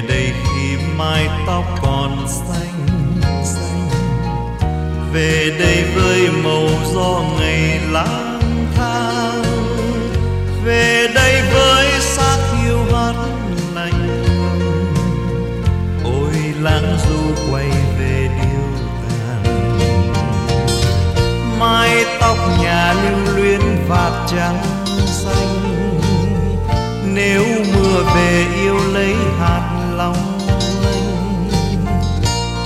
về đây khi mái tóc còn xanh xanh. Về đây với màu gió ngày lang thang. Về đây với sắc yêu hắt lạnh ôi, lãng du quay về điêu tàn. Mái tóc nhà lưu luyến vạt trắng xanh. Nếu mưa về yêu lấy long lòng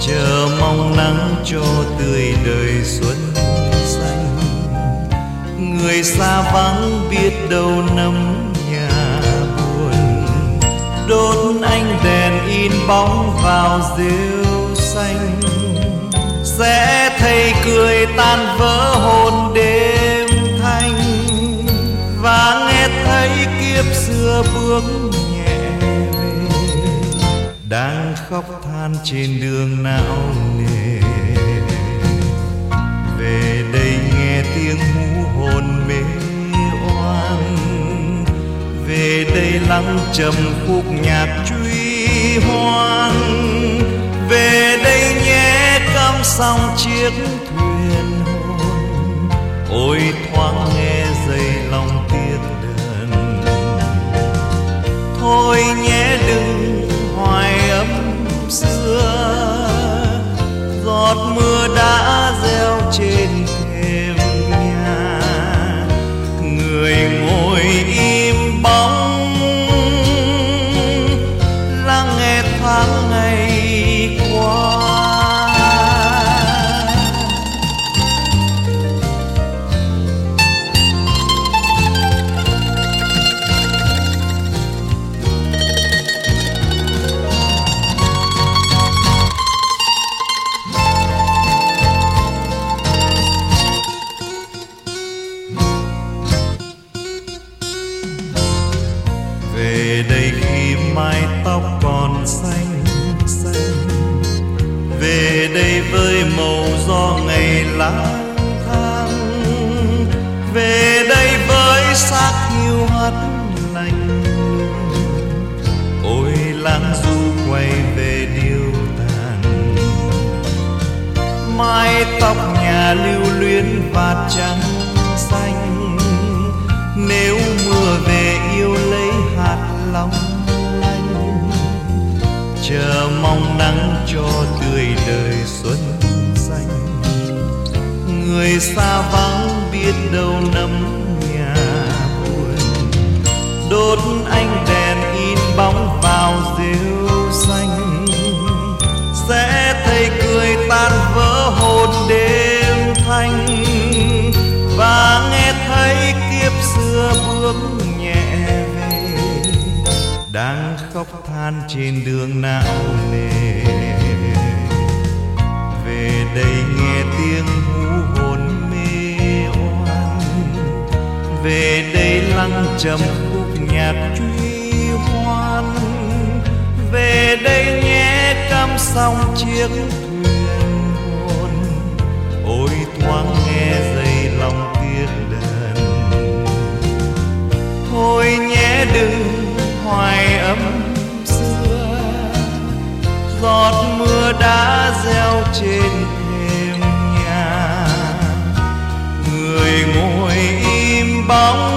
chờ mong nắng cho tươi đời xuân xanh. Người xa vắng biết đâu nấm nhà buồn. Đốt ánh đèn in bóng vào rêu xanh. Sẽ thấy cười tan vỡ hồn đêm thanh. Và nghe thấy kiếp xưa bước đang khóc than trên đường não nề. Về đây nghe tiếng hú hồn mê oan. Về đây lắng trầm khúc nhạc truy hoan. Về đây nhé cắm xong chiếc thuyền hồn. Ôi thoáng nghe về đây khi mái tóc còn xanh xanh. Về đây với màu gió ngày lang thang. Về đây với xác yêu hắt lành. ôi lãng du quay về điêu tàn. Mái tóc nhà lưu chờ mong nắng cho tươi đời xuân xanh. Người xa vắng biết đâu nấm nhà buồn. Đốt ánh đèn in bóng vào rêu xanh. Sẽ thấy cười tan vỡ hồn đêm thanh. Và nghe thấy kiếp xưa bước nhẹ đang khóc than trên đường não nề. Về đây nghe tiếng hú hồn mê oan. Về đây lăng trầm khúc nhạc truy hoan. Về đây nghe cắm sóng chiếc thuyền giọt mưa đã gieo trên thềm nhà. Người ngồi im bóng